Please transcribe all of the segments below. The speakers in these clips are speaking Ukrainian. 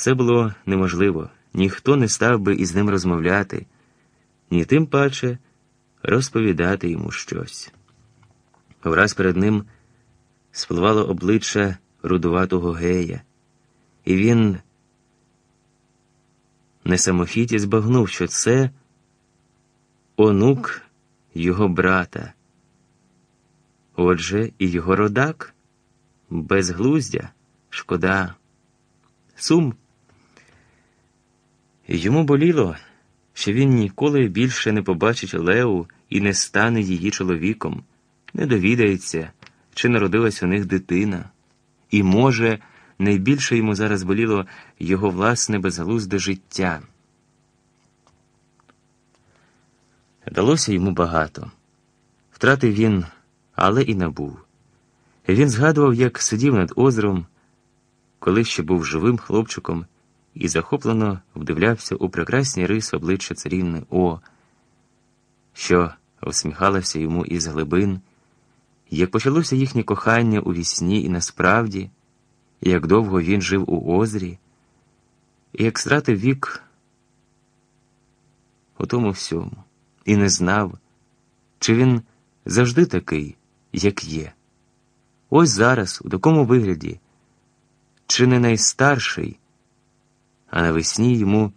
Це було неможливо, ніхто не став би із ним розмовляти, ні тим паче розповідати йому щось. Враз перед ним спливало обличчя рудуватого гея, і він не самохіті збагнув, що це онук його брата. Отже, і його родак безглуздя, шкода, сум. Йому боліло, що він ніколи більше не побачить Леу і не стане її чоловіком, не довідається, чи народилась у них дитина, і, може, найбільше йому зараз боліло його власне безглузде життя. Далося йому багато. Втратив він, але і набув. Він згадував, як сидів над озером, коли ще був живим хлопчиком, і захоплено вдивлявся у прекрасні риси обличчя царівни О, що усміхалася йому із глибин, як почалося їхнє кохання у вісні і насправді, як довго він жив у озері, і як стратив вік у тому всьому, і не знав, чи він завжди такий, як є. Ось зараз, у такому вигляді, чи не найстарший, а навесні йому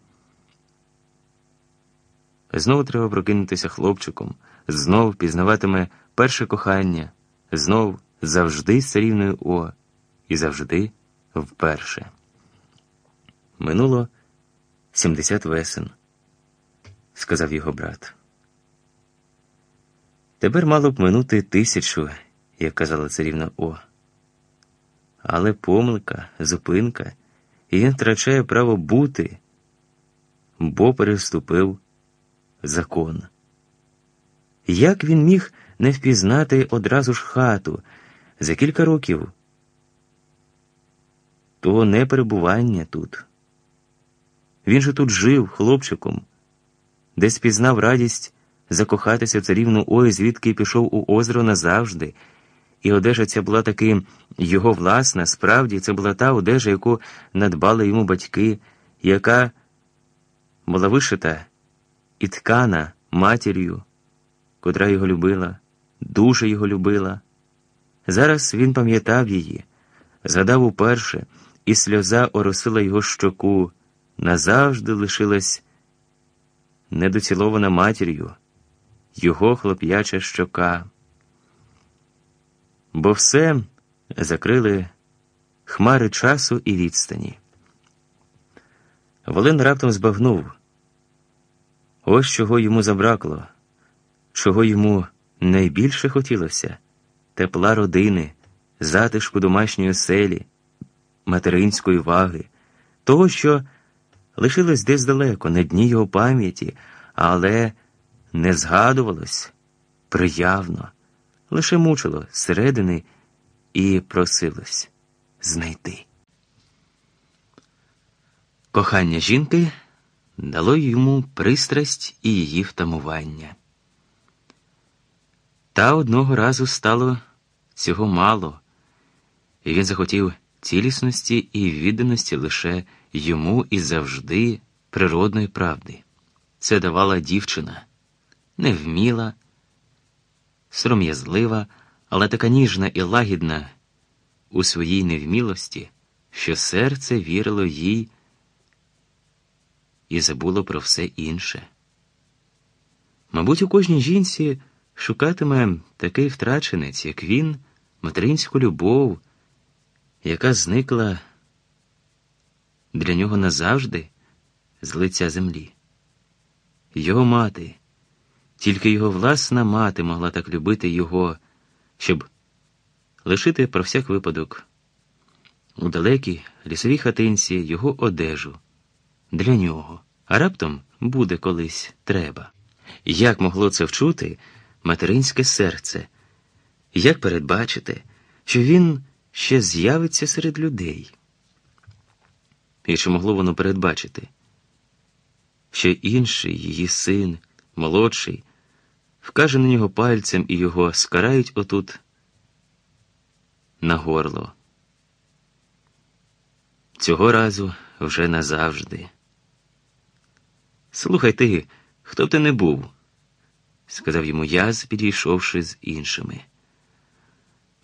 знову треба прокинутися хлопчиком, знов пізнаватиме перше кохання, знов завжди з царівною О, і завжди вперше. Минуло сімдесят весен, сказав його брат. Тепер мало б минути тисячу як казала царівна О. Але помилка, зупинка, і він втрачає право бути, бо переступив закон. Як він міг не впізнати одразу ж хату за кілька років? То не перебування тут. Він же тут жив хлопчиком, десь пізнав радість закохатися в царівну Ой, звідки пішов у озеро назавжди. І одежа ця була таки його власна, справді, це була та одежа, яку надбали йому батьки, яка була вишита і ткана матір'ю, котра його любила, дуже його любила. Зараз він пам'ятав її, згадав уперше, і сльоза оросила його щоку, назавжди лишилась недоцілована матір'ю, його хлоп'яча щока бо все закрили хмари часу і відстані. Волин раптом збагнув ось чого йому забракло, чого йому найбільше хотілося тепла родини, затишку домашньої оселі, материнської ваги, того, що лишилось десь далеко, на дні його пам'яті, але не згадувалось приявно лише мучило зсередини і просилось знайти. Кохання жінки дало йому пристрасть і її втамування. Та одного разу стало цього мало, і він захотів цілісності і відданості лише йому і завжди природної правди. Це давала дівчина, невміла, сором'язлива, але така ніжна і лагідна у своїй невмілості, що серце вірило їй і забуло про все інше. Мабуть, у кожній жінці шукатиме такий втраченець, як він, материнську любов, яка зникла для нього назавжди з лиця землі. Його мати. Тільки його власна мати могла так любити його, щоб лишити про всяк випадок у далекій лісовій хатинці його одежу для нього, а раптом буде колись треба. Як могло це вчути материнське серце? Як передбачити, що він ще з'явиться серед людей? І чи могло воно передбачити, що інший її син, молодший, вкаже на нього пальцем і його скарають отут на горло. Цього разу вже назавжди. Слухай ти, хто б ти не був, сказав йому яз, підійшовши з іншими.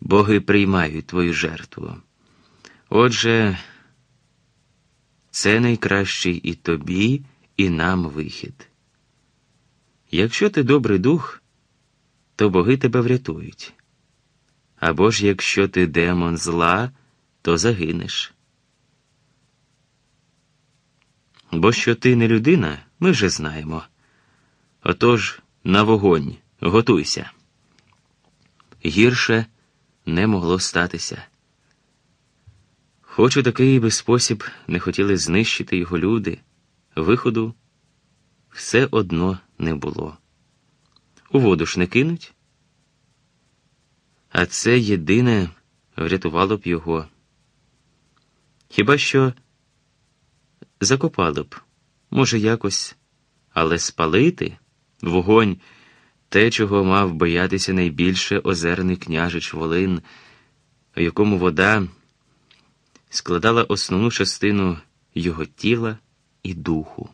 Боги приймають твою жертву. Отже, це найкращий і тобі, і нам вихід. Якщо ти добрий дух, то боги тебе врятують. Або ж якщо ти демон зла, то загинеш. Бо що ти не людина, ми вже знаємо. Отож на вогонь готуйся. Гірше не могло статися. Хоч у такий би спосіб не хотіли знищити його люди, виходу все одно не було. У воду ж не кинуть. А це єдине врятувало б його. Хіба що закопало б, може, якось, але спалити вогонь те, чого мав боятися найбільше озерний княжич Волин, у якому вода складала основну частину його тіла і духу.